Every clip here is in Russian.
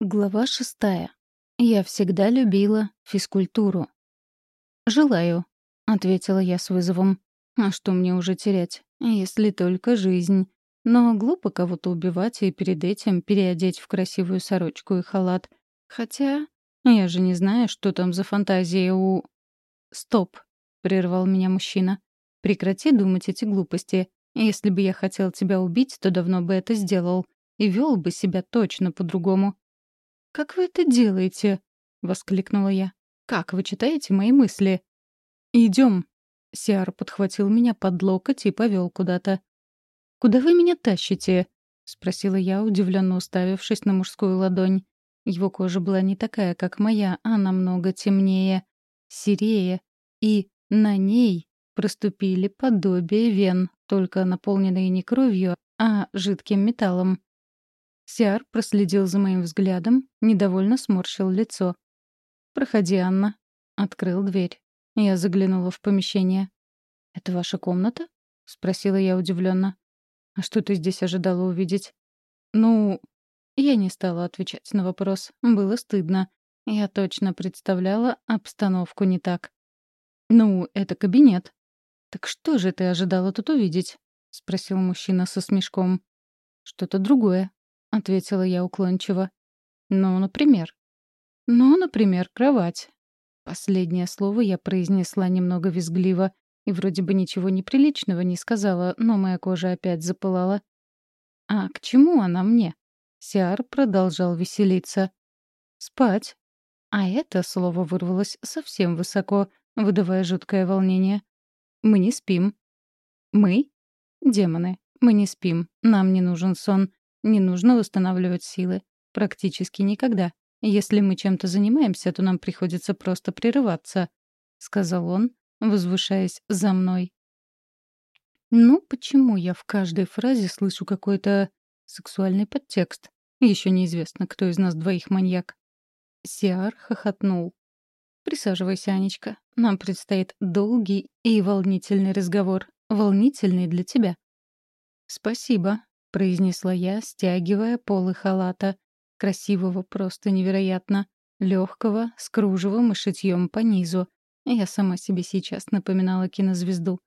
Глава шестая. Я всегда любила физкультуру. «Желаю», — ответила я с вызовом. «А что мне уже терять? Если только жизнь. Но глупо кого-то убивать и перед этим переодеть в красивую сорочку и халат. Хотя я же не знаю, что там за фантазия у...» «Стоп», — прервал меня мужчина. «Прекрати думать эти глупости. Если бы я хотел тебя убить, то давно бы это сделал. И вел бы себя точно по-другому. «Как вы это делаете?» — воскликнула я. «Как вы читаете мои мысли?» «Идем». Сиар подхватил меня под локоть и повел куда-то. «Куда вы меня тащите?» — спросила я, удивленно уставившись на мужскую ладонь. Его кожа была не такая, как моя, а намного темнее, серее, и на ней проступили подобие вен, только наполненные не кровью, а жидким металлом. Сиар проследил за моим взглядом, недовольно сморщил лицо. «Проходи, Анна». Открыл дверь. Я заглянула в помещение. «Это ваша комната?» — спросила я удивленно. «А что ты здесь ожидала увидеть?» «Ну...» Я не стала отвечать на вопрос. Было стыдно. Я точно представляла обстановку не так. «Ну, это кабинет». «Так что же ты ожидала тут увидеть?» — спросил мужчина со смешком. «Что-то другое», — ответила я уклончиво. «Ну, например». «Ну, например, кровать». Последнее слово я произнесла немного визгливо и вроде бы ничего неприличного не сказала, но моя кожа опять запылала. «А к чему она мне?» Сиар продолжал веселиться. «Спать». А это слово вырвалось совсем высоко, выдавая жуткое волнение. «Мы не спим». «Мы?» «Демоны. Мы не спим. Нам не нужен сон. Не нужно восстанавливать силы. Практически никогда. Если мы чем-то занимаемся, то нам приходится просто прерываться», — сказал он, возвышаясь за мной. «Ну, почему я в каждой фразе слышу какой-то сексуальный подтекст? Еще неизвестно, кто из нас двоих маньяк». Сиар хохотнул. «Присаживайся, Анечка. Нам предстоит долгий и волнительный разговор. Волнительный для тебя». «Спасибо», — произнесла я, стягивая полы халата. Красивого просто невероятно. Легкого, с кружевом и шитьем по низу. Я сама себе сейчас напоминала кинозвезду.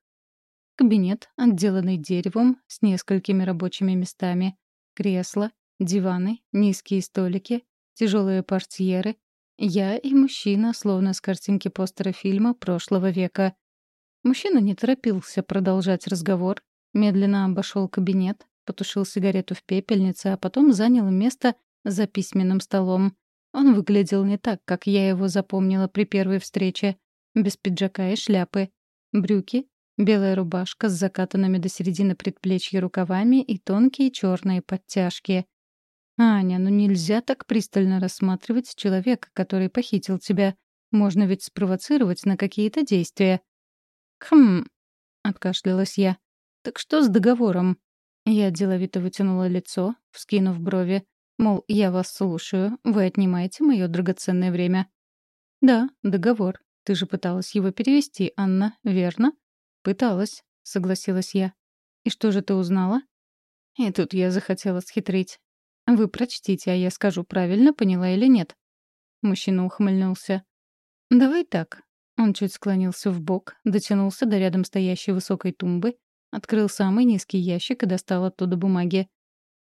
Кабинет, отделанный деревом, с несколькими рабочими местами. Кресла, диваны, низкие столики, тяжелые портьеры. Я и мужчина, словно с картинки постера фильма прошлого века. Мужчина не торопился продолжать разговор, медленно обошел кабинет, потушил сигарету в пепельнице, а потом занял место за письменным столом. Он выглядел не так, как я его запомнила при первой встрече. Без пиджака и шляпы. Брюки, белая рубашка с закатанными до середины предплечья рукавами и тонкие черные подтяжки. «Аня, ну нельзя так пристально рассматривать человека, который похитил тебя. Можно ведь спровоцировать на какие-то действия». «Хм...» — откашлялась я. «Так что с договором?» Я деловито вытянула лицо, вскинув брови. Мол, я вас слушаю, вы отнимаете мое драгоценное время. «Да, договор. Ты же пыталась его перевести, Анна, верно?» «Пыталась», — согласилась я. «И что же ты узнала?» И тут я захотела схитрить. «Вы прочтите, а я скажу, правильно поняла или нет». Мужчина ухмыльнулся. «Давай так». Он чуть склонился в бок, дотянулся до рядом стоящей высокой тумбы, Открыл самый низкий ящик и достал оттуда бумаги.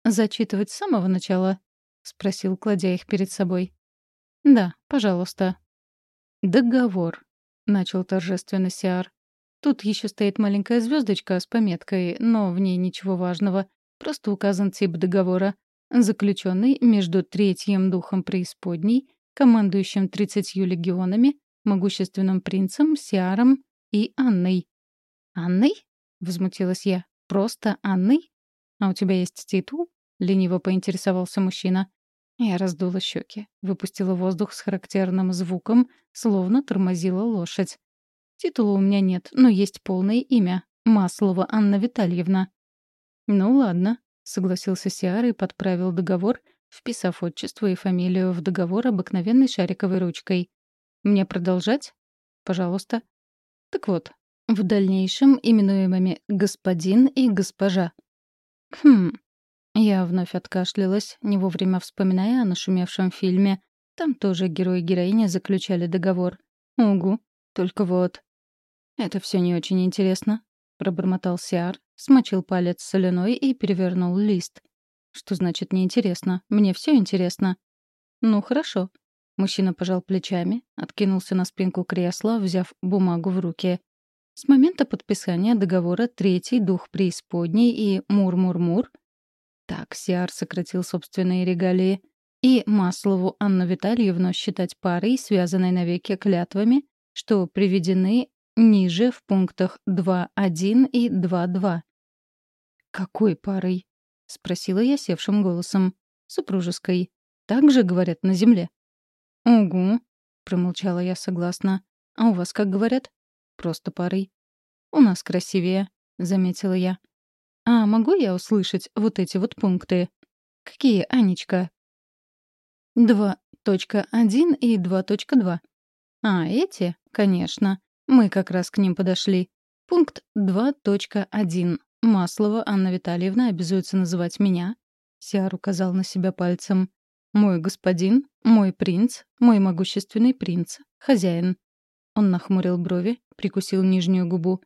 «Зачитывать с самого начала?» — спросил, кладя их перед собой. «Да, пожалуйста». «Договор», — начал торжественно Сиар. «Тут еще стоит маленькая звездочка с пометкой, но в ней ничего важного. Просто указан тип договора. Заключенный между третьим духом преисподней, командующим тридцатью легионами, могущественным принцем, Сиаром и Анной». «Анной?» — возмутилась я. «Просто Анной? А у тебя есть титул?» — лениво поинтересовался мужчина. Я раздула щеки, выпустила воздух с характерным звуком, словно тормозила лошадь. Титула у меня нет, но есть полное имя — Маслова Анна Витальевна. «Ну ладно», — согласился Сиар и подправил договор, вписав отчество и фамилию в договор обыкновенной шариковой ручкой. «Мне продолжать?» «Пожалуйста». «Так вот, в дальнейшем именуемыми «господин» и «госпожа». Хм. Я вновь откашлялась, не вовремя вспоминая о нашумевшем фильме. Там тоже герой и героиня заключали договор. Угу, только вот... «Это все не очень интересно», — пробормотал Сиар, смочил палец соляной и перевернул лист. «Что значит неинтересно? Мне все интересно». «Ну, хорошо». Мужчина пожал плечами, откинулся на спинку кресла, взяв бумагу в руки. С момента подписания договора третий дух преисподней и мур-мур-мур так Сиар сократил собственные регалии. И Маслову Анну Витальевну считать парой, связанной навеки клятвами, что приведены ниже в пунктах 2.1 и 2.2. «Какой парой?» — спросила я севшим голосом. «Супружеской. Так же говорят на земле». «Угу», — промолчала я согласно. «А у вас как говорят?» «Просто парой». «У нас красивее», — заметила я. «А могу я услышать вот эти вот пункты?» «Какие, Анечка?» 2.1 и 2.2. А, эти? Конечно. Мы как раз к ним подошли. Пункт 2.1. Маслова Анна Витальевна обязуется называть меня. Сиар указал на себя пальцем. Мой господин, мой принц, мой могущественный принц, хозяин. Он нахмурил брови, прикусил нижнюю губу.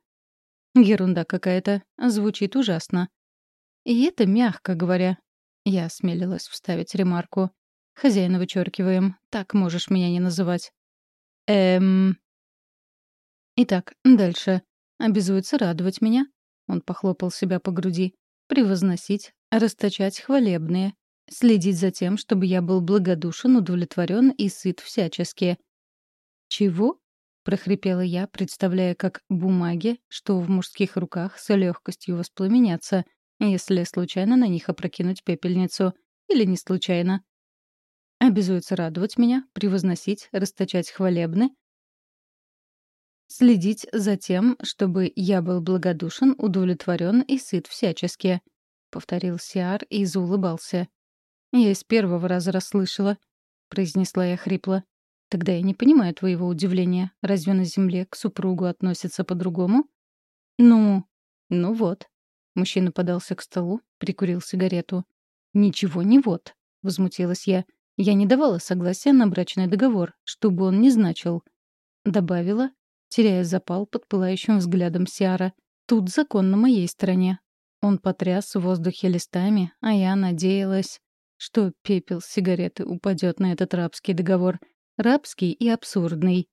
Ерунда какая-то. Звучит ужасно. И это мягко говоря. Я осмелилась вставить ремарку. Хозяина вычеркиваем. Так можешь меня не называть. Эм... Итак, дальше. Обязуется радовать меня. Он похлопал себя по груди. Превозносить, расточать хвалебные. Следить за тем, чтобы я был благодушен, удовлетворен и сыт всячески. Чего? — прохрипела я, представляя, как бумаги, что в мужских руках с легкостью воспламенятся, если случайно на них опрокинуть пепельницу. Или не случайно. Обязуется радовать меня, превозносить, расточать хвалебны, следить за тем, чтобы я был благодушен, удовлетворен и сыт всячески. — повторил Сиар и заулыбался. «Я с первого раза расслышала», — произнесла я хрипло. Тогда я не понимаю твоего удивления. Разве на земле к супругу относятся по-другому? Ну, ну вот. Мужчина подался к столу, прикурил сигарету. Ничего не вот, возмутилась я. Я не давала согласия на брачный договор, чтобы он не значил. Добавила, теряя запал под пылающим взглядом Сиара. Тут закон на моей стороне. Он потряс в воздухе листами, а я надеялась, что пепел сигареты упадет на этот рабский договор — Рабский и абсурдный.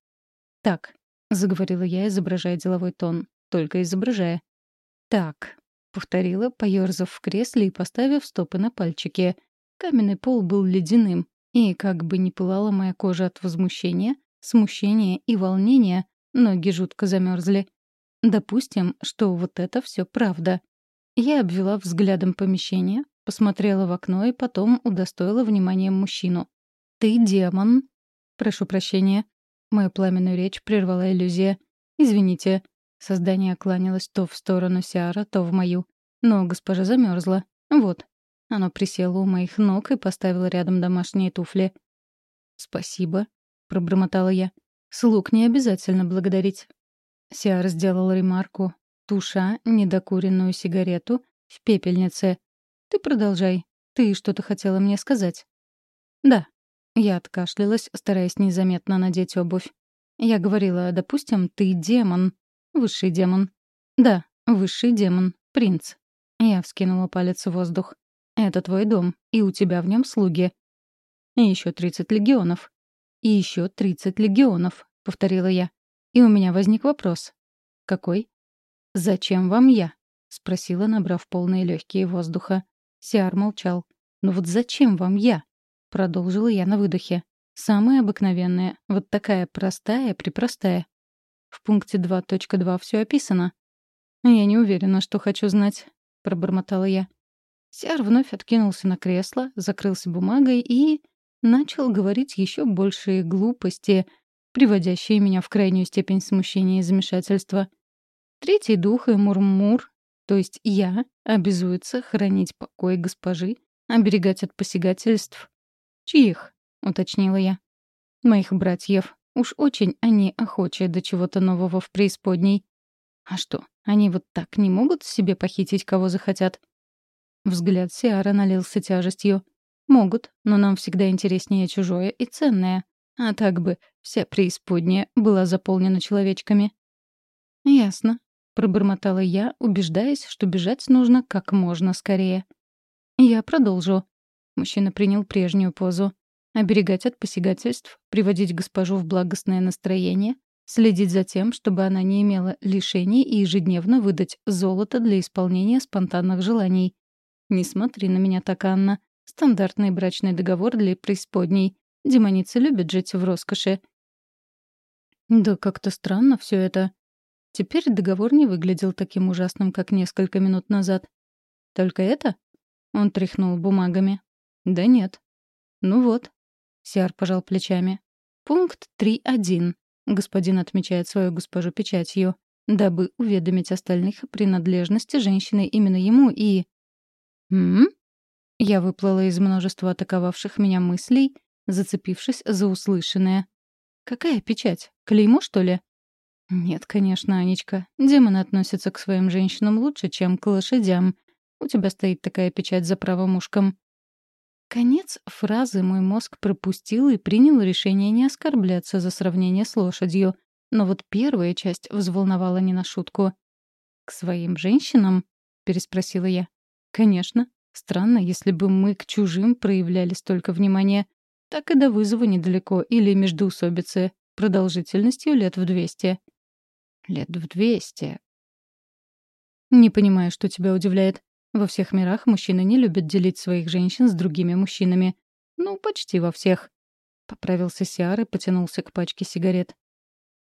«Так», — заговорила я, изображая деловой тон, только изображая. «Так», — повторила, поёрзав в кресле и поставив стопы на пальчики. Каменный пол был ледяным, и, как бы ни пылала моя кожа от возмущения, смущения и волнения, ноги жутко замерзли. Допустим, что вот это все правда. Я обвела взглядом помещение, посмотрела в окно и потом удостоила вниманием мужчину. «Ты демон», «Прошу прощения». Мою пламенную речь прервала иллюзия. «Извините». Создание кланялось то в сторону Сиара, то в мою. Но госпожа замерзла. Вот. Оно присело у моих ног и поставило рядом домашние туфли. «Спасибо», — пробормотала я. «Слуг не обязательно благодарить». Сиар сделал ремарку, туша недокуренную сигарету в пепельнице. «Ты продолжай. Ты что-то хотела мне сказать?» «Да», я откашлялась, стараясь незаметно надеть обувь. Я говорила, допустим, ты демон. Высший демон. Да, высший демон. Принц. Я вскинула палец в воздух. Это твой дом, и у тебя в нем слуги. И еще тридцать легионов. И еще тридцать легионов, повторила я. И у меня возник вопрос. Какой? Зачем вам я? спросила, набрав полные легкие воздуха. Сиар молчал. «Ну вот зачем вам я?» — продолжила я на выдохе. «Самая обыкновенная, вот такая простая-препростая. В пункте 2.2 все описано». «Я не уверена, что хочу знать», — пробормотала я. Сиар вновь откинулся на кресло, закрылся бумагой и... начал говорить еще большие глупости, приводящие меня в крайнюю степень смущения и замешательства. Третий дух и Мурмур, то есть я, обязуется хранить покой госпожи, оберегать от посягательств «Чьих?» — уточнила я. «Моих братьев. Уж очень они охочи до чего-то нового в преисподней. А что, они вот так не могут себе похитить, кого захотят?» Взгляд Сиара налился тяжестью. «Могут, но нам всегда интереснее чужое и ценное. А так бы вся преисподняя была заполнена человечками». «Ясно», — пробормотала я, убеждаясь, что бежать нужно как можно скорее. «Я продолжу». Мужчина принял прежнюю позу. Оберегать от посягательств, приводить госпожу в благостное настроение, следить за тем, чтобы она не имела лишений и ежедневно выдать золото для исполнения спонтанных желаний. Не смотри на меня так, Анна. Стандартный брачный договор для преисподней. Демоницы любят жить в роскоши. Да как-то странно все это. Теперь договор не выглядел таким ужасным, как несколько минут назад. Только это? Он тряхнул бумагами. Да нет. Ну вот. Сиар пожал плечами. Пункт 3.1. Господин отмечает свою госпожу печатью, дабы уведомить остальных о принадлежности женщины именно ему и... «М?», Я выплыла из множества атаковавших меня мыслей, зацепившись за услышанное. «Какая печать? Клеймо, что ли?» «Нет, конечно, Анечка. Демоны относятся к своим женщинам лучше, чем к лошадям. У тебя стоит такая печать за правым ушком». Конец фразы мой мозг пропустил и принял решение не оскорбляться за сравнение с лошадью. Но вот первая часть взволновала не на шутку. «К своим женщинам?» — переспросила я. «Конечно. Странно, если бы мы к чужим проявляли столько внимания. Так и до вызова недалеко или междоусобицы, продолжительностью лет в двести». «Лет в двести?» «Не понимаю, что тебя удивляет. Во всех мирах мужчины не любят делить своих женщин с другими мужчинами. Ну, почти во всех. Поправился Сиар и потянулся к пачке сигарет.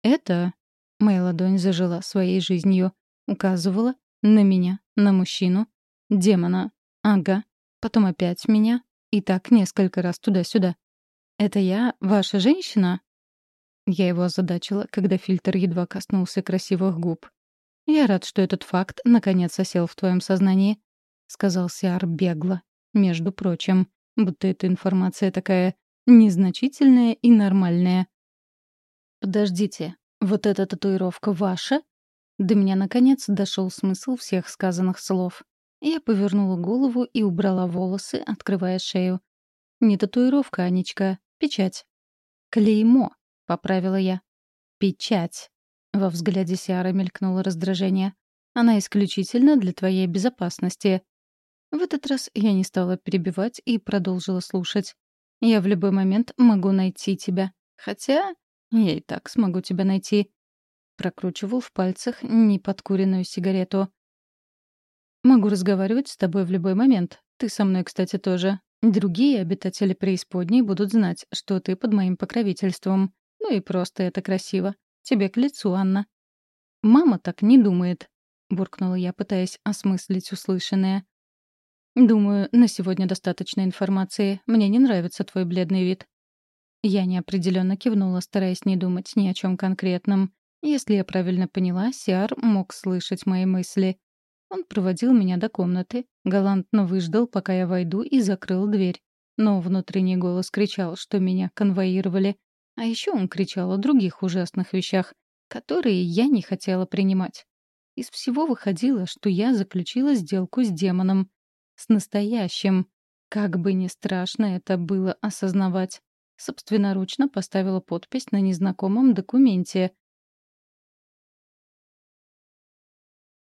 Это... Моя ладонь зажила своей жизнью. Указывала на меня, на мужчину, демона. Ага. Потом опять меня. И так несколько раз туда-сюда. «Это я, ваша женщина?» Я его озадачила, когда фильтр едва коснулся красивых губ. «Я рад, что этот факт наконец осел в твоем сознании сказал Сиар бегло. Между прочим, будто эта информация такая незначительная и нормальная. «Подождите, вот эта татуировка ваша?» До меня, наконец, дошел смысл всех сказанных слов. Я повернула голову и убрала волосы, открывая шею. «Не татуировка, Анечка, печать». «Клеймо», — поправила я. «Печать». Во взгляде Сиара мелькнуло раздражение. «Она исключительно для твоей безопасности. В этот раз я не стала перебивать и продолжила слушать. «Я в любой момент могу найти тебя. Хотя я и так смогу тебя найти». Прокручивал в пальцах неподкуренную сигарету. «Могу разговаривать с тобой в любой момент. Ты со мной, кстати, тоже. Другие обитатели преисподней будут знать, что ты под моим покровительством. Ну и просто это красиво. Тебе к лицу, Анна». «Мама так не думает», — буркнула я, пытаясь осмыслить услышанное. «Думаю, на сегодня достаточно информации. Мне не нравится твой бледный вид». Я неопределенно кивнула, стараясь не думать ни о чем конкретном. Если я правильно поняла, Сиар мог слышать мои мысли. Он проводил меня до комнаты, галантно выждал, пока я войду, и закрыл дверь. Но внутренний голос кричал, что меня конвоировали. А еще он кричал о других ужасных вещах, которые я не хотела принимать. Из всего выходило, что я заключила сделку с демоном, с настоящим. Как бы ни страшно это было осознавать. Собственноручно поставила подпись на незнакомом документе.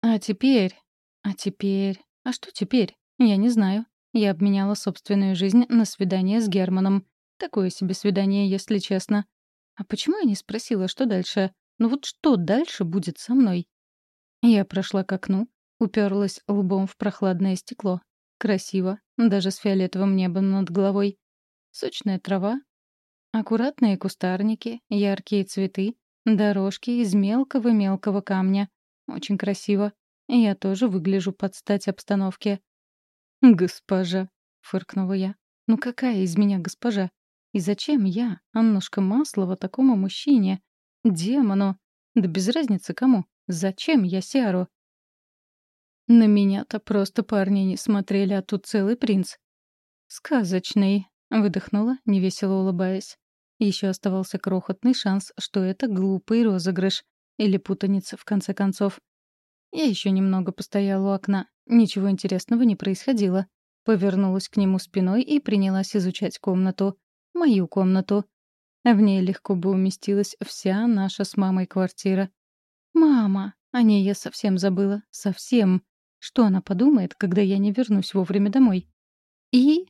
А теперь... А теперь... А что теперь? Я не знаю. Я обменяла собственную жизнь на свидание с Германом. Такое себе свидание, если честно. А почему я не спросила, что дальше? Ну вот что дальше будет со мной? Я прошла к окну, уперлась лбом в прохладное стекло. Красиво, даже с фиолетовым небом над головой. Сочная трава, аккуратные кустарники, яркие цветы, дорожки из мелкого-мелкого камня. Очень красиво. Я тоже выгляжу под стать обстановке. «Госпожа», — фыркнула я. «Ну какая из меня госпожа? И зачем я, Аннушка Маслова, такому мужчине? Демону? Да без разницы кому. Зачем я Сиару? На меня-то просто парни не смотрели, а тут целый принц. «Сказочный», — выдохнула, невесело улыбаясь. Еще оставался крохотный шанс, что это глупый розыгрыш или путаница, в конце концов. Я еще немного постояла у окна. ничего интересного не происходило. Повернулась к нему спиной и принялась изучать комнату. Мою комнату. В ней легко бы уместилась вся наша с мамой квартира. «Мама!» О ней я совсем забыла. Совсем. Что она подумает, когда я не вернусь вовремя домой? И...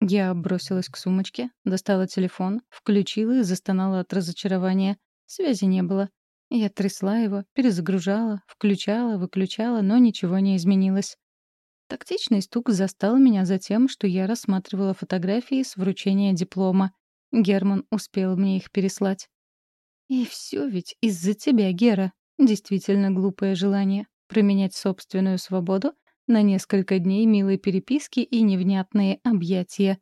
Я бросилась к сумочке, достала телефон, включила и застонала от разочарования. Связи не было. Я трясла его, перезагружала, включала, выключала, но ничего не изменилось. Тактичный стук застал меня за тем, что я рассматривала фотографии с вручения диплома. Герман успел мне их переслать. «И все ведь из-за тебя, Гера. Действительно глупое желание — променять собственную свободу на несколько дней милой переписки и невнятные объятия.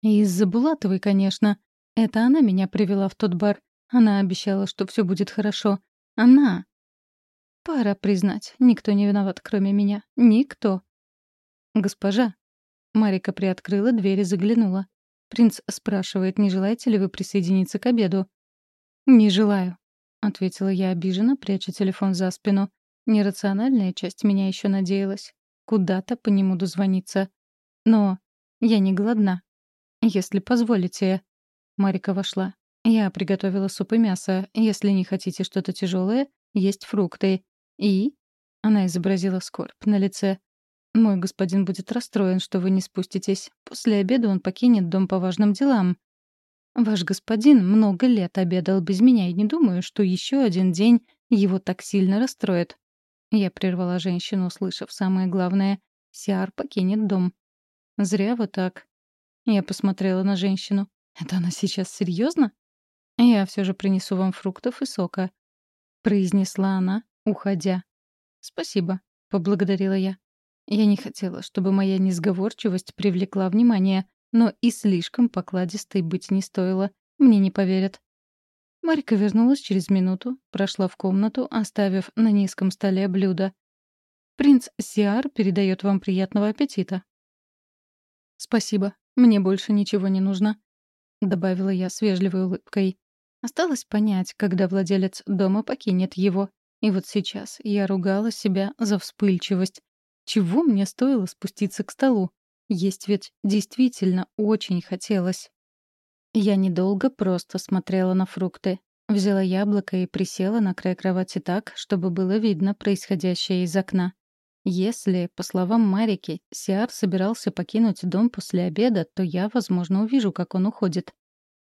Из-за Булатовой, конечно. Это она меня привела в тот бар. Она обещала, что все будет хорошо. Она. Пора признать, никто не виноват, кроме меня. Никто. Госпожа. Марика приоткрыла дверь и заглянула. Принц спрашивает, не желаете ли вы присоединиться к обеду. «Не желаю», — ответила я обиженно, пряча телефон за спину. Нерациональная часть меня еще надеялась. Куда-то по нему дозвониться. Но я не голодна. Если позволите. Марика вошла. Я приготовила суп и мясо. Если не хотите что-то тяжелое, есть фрукты. И... Она изобразила скорбь на лице. «Мой господин будет расстроен, что вы не спуститесь. После обеда он покинет дом по важным делам». «Ваш господин много лет обедал без меня, и не думаю, что еще один день его так сильно расстроит». Я прервала женщину, услышав самое главное. Сиар покинет дом. «Зря вы так». Я посмотрела на женщину. «Это она сейчас серьезно? «Я все же принесу вам фруктов и сока», — произнесла она, уходя. «Спасибо», — поблагодарила я. Я не хотела, чтобы моя несговорчивость привлекла внимание, но и слишком покладистой быть не стоило. Мне не поверят. Марика вернулась через минуту, прошла в комнату, оставив на низком столе блюдо. «Принц Сиар передает вам приятного аппетита». «Спасибо, мне больше ничего не нужно», — добавила я с вежливой улыбкой. Осталось понять, когда владелец дома покинет его. И вот сейчас я ругала себя за вспыльчивость. Чего мне стоило спуститься к столу? Есть ведь действительно очень хотелось. Я недолго просто смотрела на фрукты. Взяла яблоко и присела на край кровати так, чтобы было видно происходящее из окна. Если, по словам Марики, Сиар собирался покинуть дом после обеда, то я, возможно, увижу, как он уходит.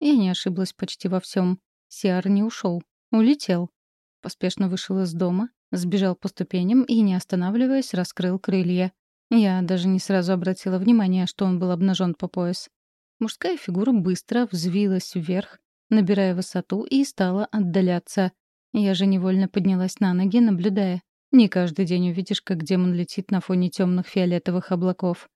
Я не ошиблась почти во всем. Сиар не ушел, улетел. Поспешно вышел из дома, сбежал по ступеням и, не останавливаясь, раскрыл крылья. Я даже не сразу обратила внимание, что он был обнажен по пояс. Мужская фигура быстро взвилась вверх, набирая высоту, и стала отдаляться. Я же невольно поднялась на ноги, наблюдая. Не каждый день увидишь, как демон летит на фоне темных фиолетовых облаков.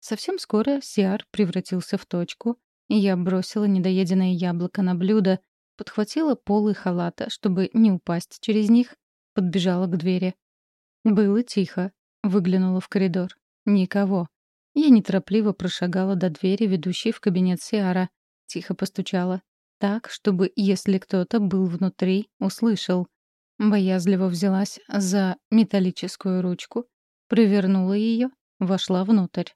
Совсем скоро Сиар превратился в точку, и я бросила недоеденное яблоко на блюдо, подхватила полы халата, чтобы не упасть через них, подбежала к двери. Было тихо. Выглянула в коридор. Никого. Я неторопливо прошагала до двери, ведущей в кабинет Сиара. Тихо постучала. Так, чтобы, если кто-то был внутри, услышал. Боязливо взялась за металлическую ручку, провернула ее, вошла внутрь.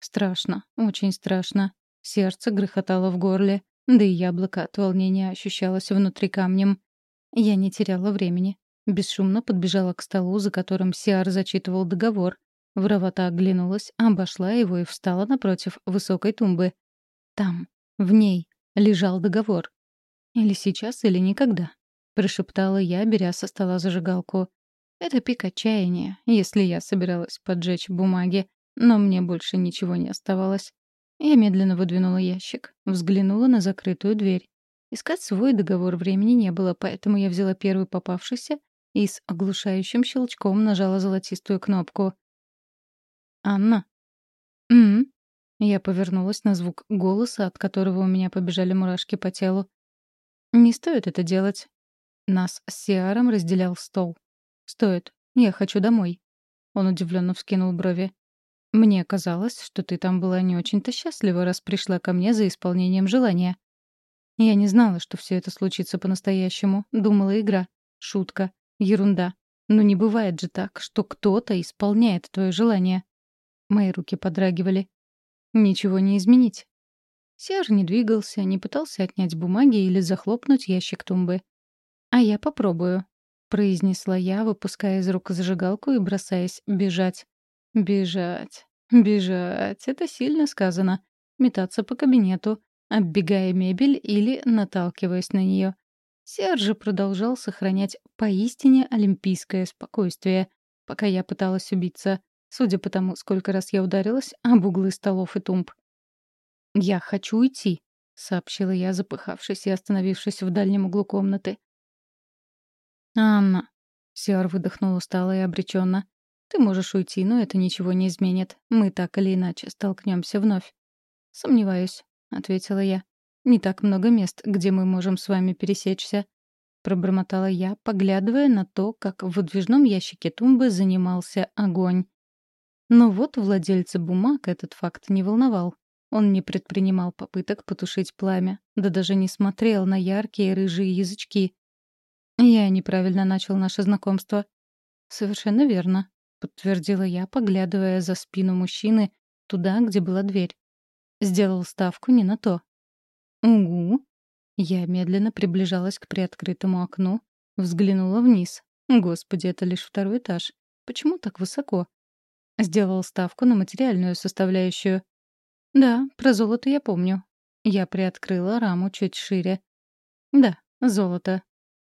Страшно, очень страшно. Сердце грохотало в горле. Да и яблоко от волнения ощущалось внутри камнем. Я не теряла времени. Бесшумно подбежала к столу, за которым Сиар зачитывал договор. Воровато оглянулась, обошла его и встала напротив высокой тумбы. Там, в ней, лежал договор. «Или сейчас, или никогда», — прошептала я, беря со стола зажигалку. Это пик отчаяния, если я собиралась поджечь бумаги, но мне больше ничего не оставалось. Я медленно выдвинула ящик, взглянула на закрытую дверь. Искать свой договор времени не было, поэтому я взяла первый попавшийся и с оглушающим щелчком нажала золотистую кнопку. «Анна?» «М-м?» Я повернулась на звук голоса, от которого у меня побежали мурашки по телу. «Не стоит это делать». Нас с Сиаром разделял стол. «Стоит. Я хочу домой». Он удивленно вскинул брови. Мне казалось, что ты там была не очень-то счастлива, раз пришла ко мне за исполнением желания. Я не знала, что все это случится по-настоящему. Думала игра. Шутка. Ерунда. Но не бывает же так, что кто-то исполняет твое желание. Мои руки подрагивали. Ничего не изменить. Сер не двигался, не пытался отнять бумаги или захлопнуть ящик тумбы. «А я попробую», — произнесла я, выпуская из рук зажигалку и бросаясь бежать. «Бежать, бежать — это сильно сказано. Метаться по кабинету, оббегая мебель или наталкиваясь на нее. Серж продолжал сохранять поистине олимпийское спокойствие, пока я пыталась убиться, судя по тому, сколько раз я ударилась об углы столов и тумб. «Я хочу уйти», — сообщила я, запыхавшись и остановившись в дальнем углу комнаты. «Анна», — Сиар выдохнул устало и обреченно, — «ты можешь уйти, но это ничего не изменит. Мы так или иначе столкнемся вновь». «Сомневаюсь», — ответила я. «Не так много мест, где мы можем с вами пересечься», — пробормотала я, поглядывая на то, как в выдвижном ящике тумбы занимался огонь. Но вот владельца бумаг этот факт не волновал. Он не предпринимал попыток потушить пламя, да даже не смотрел на яркие рыжие язычки. Я неправильно начал наше знакомство. «Совершенно верно», — подтвердила я, поглядывая за спину мужчины туда, где была дверь. Сделал ставку не на то. «Угу». Я медленно приближалась к приоткрытому окну, взглянула вниз. Господи, это лишь второй этаж. Почему так высоко? Сделал ставку на материальную составляющую. «Да, про золото я помню». Я приоткрыла раму чуть шире. «Да, золото».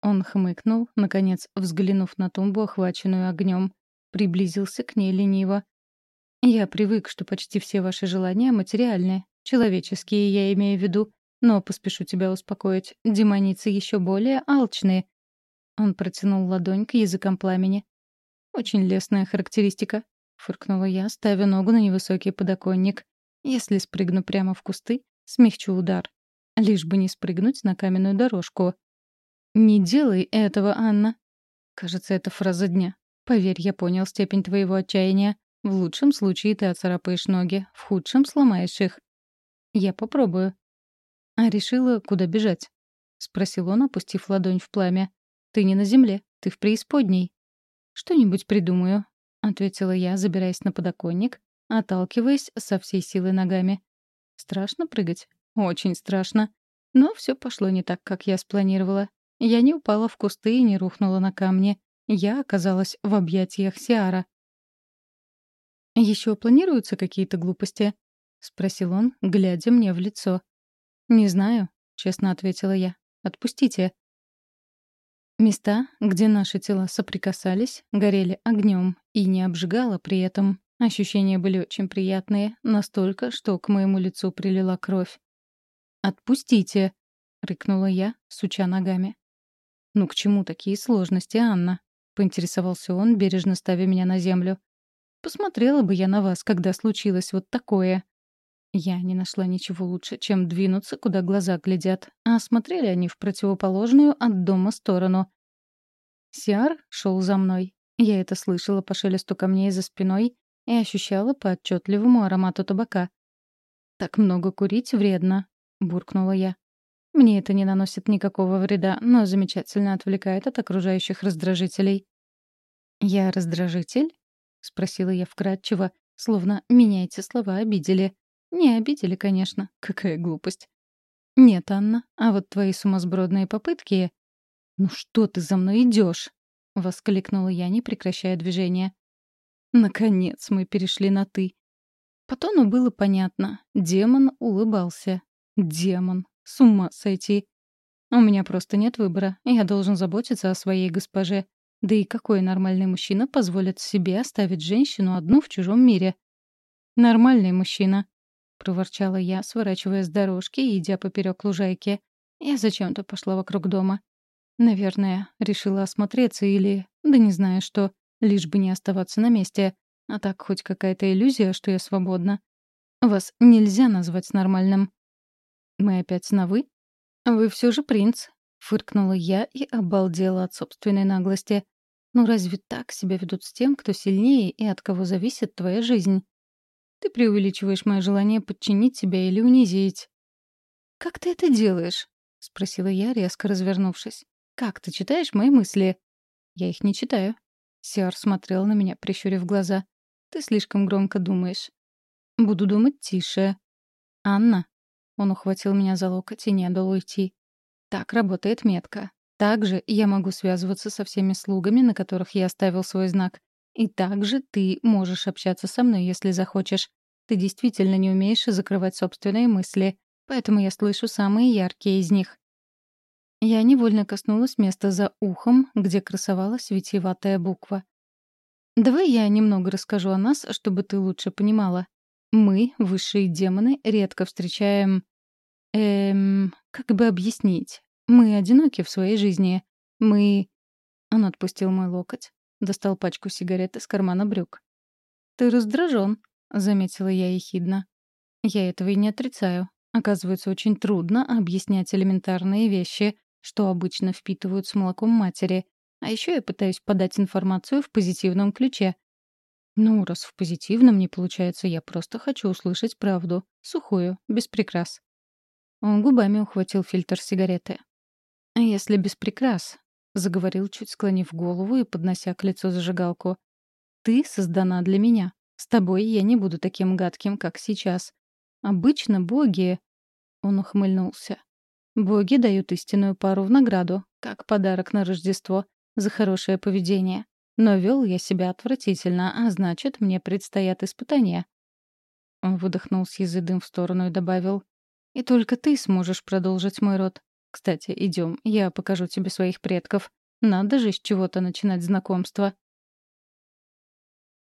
Он хмыкнул, наконец, взглянув на тумбу, охваченную огнем. Приблизился к ней лениво. «Я привык, что почти все ваши желания материальные. Человеческие, я имею в виду. Но поспешу тебя успокоить. Демоницы еще более алчные». Он протянул ладонь к языкам пламени. «Очень лестная характеристика», — фыркнула я, ставя ногу на невысокий подоконник. Если спрыгну прямо в кусты, смягчу удар. Лишь бы не спрыгнуть на каменную дорожку. «Не делай этого, Анна!» Кажется, это фраза дня. Поверь, я понял степень твоего отчаяния. В лучшем случае ты оцарапаешь ноги, в худшем — сломаешь их. Я попробую. А решила, куда бежать? Спросил он, опустив ладонь в пламя. Ты не на земле, ты в преисподней. Что-нибудь придумаю, — ответила я, забираясь на подоконник отталкиваясь со всей силы ногами. Страшно прыгать? Очень страшно. Но все пошло не так, как я спланировала. Я не упала в кусты и не рухнула на камни. Я оказалась в объятиях Сиара. Еще планируются какие-то глупости?» — спросил он, глядя мне в лицо. «Не знаю», — честно ответила я. «Отпустите». Места, где наши тела соприкасались, горели огнем и не обжигало при этом. Ощущения были очень приятные, настолько, что к моему лицу прилила кровь. «Отпустите!» — рыкнула я, суча ногами. «Ну к чему такие сложности, Анна?» — поинтересовался он, бережно ставя меня на землю. «Посмотрела бы я на вас, когда случилось вот такое». Я не нашла ничего лучше, чем двинуться, куда глаза глядят, а смотрели они в противоположную от дома сторону. Сиар шел за мной. Я это слышала по шелесту камней за спиной и ощущала по отчетливому аромату табака. «Так много курить вредно», — буркнула я. «Мне это не наносит никакого вреда, но замечательно отвлекает от окружающих раздражителей». «Я раздражитель?» — спросила я вкратчиво, словно меня эти слова обидели. «Не обидели, конечно. Какая глупость». «Нет, Анна, а вот твои сумасбродные попытки...» «Ну что ты за мной идешь? воскликнула я, не прекращая движения. Наконец мы перешли на «ты». По тону было понятно. Демон улыбался. Демон. С ума сойти. У меня просто нет выбора. Я должен заботиться о своей госпоже. Да и какой нормальный мужчина позволит себе оставить женщину одну в чужом мире? «Нормальный мужчина», — проворчала я, сворачивая с дорожки и идя поперек лужайки. Я зачем-то пошла вокруг дома. Наверное, решила осмотреться или... Да не знаю что лишь бы не оставаться на месте. А так хоть какая-то иллюзия, что я свободна. Вас нельзя назвать нормальным. Мы опять на «вы»? Вы все же принц, — фыркнула я и обалдела от собственной наглости. Ну разве так себя ведут с тем, кто сильнее и от кого зависит твоя жизнь? Ты преувеличиваешь мое желание подчинить тебя или унизить. «Как ты это делаешь?» — спросила я, резко развернувшись. «Как ты читаешь мои мысли?» «Я их не читаю», Сиар смотрел на меня, прищурив глаза. «Ты слишком громко думаешь». «Буду думать тише». «Анна». Он ухватил меня за локоть и не дал уйти. «Так работает метка. Также я могу связываться со всеми слугами, на которых я оставил свой знак. И также ты можешь общаться со мной, если захочешь. Ты действительно не умеешь закрывать собственные мысли, поэтому я слышу самые яркие из них. Я невольно коснулась места за ухом, где красовалась витиеватая буква. «Давай я немного расскажу о нас, чтобы ты лучше понимала. Мы, высшие демоны, редко встречаем... Эм... Как бы объяснить? Мы одиноки в своей жизни. Мы...» Он отпустил мой локоть, достал пачку сигарет из кармана брюк. «Ты раздражен», — заметила я ехидно. «Я этого и не отрицаю. Оказывается, очень трудно объяснять элементарные вещи, что обычно впитывают с молоком матери. А еще я пытаюсь подать информацию в позитивном ключе. Ну, раз в позитивном не получается, я просто хочу услышать правду. Сухую, без прикрас. Он губами ухватил фильтр сигареты. «А «Если без прикрас», — заговорил, чуть склонив голову и поднося к лицу зажигалку. «Ты создана для меня. С тобой я не буду таким гадким, как сейчас. Обычно боги...» Он ухмыльнулся. Боги дают истинную пару в награду, как подарок на Рождество, за хорошее поведение. Но вел я себя отвратительно, а значит, мне предстоят испытания. Он выдохнул с языдым в сторону и добавил. «И только ты сможешь продолжить мой род. Кстати, идем, я покажу тебе своих предков. Надо же с чего-то начинать знакомство».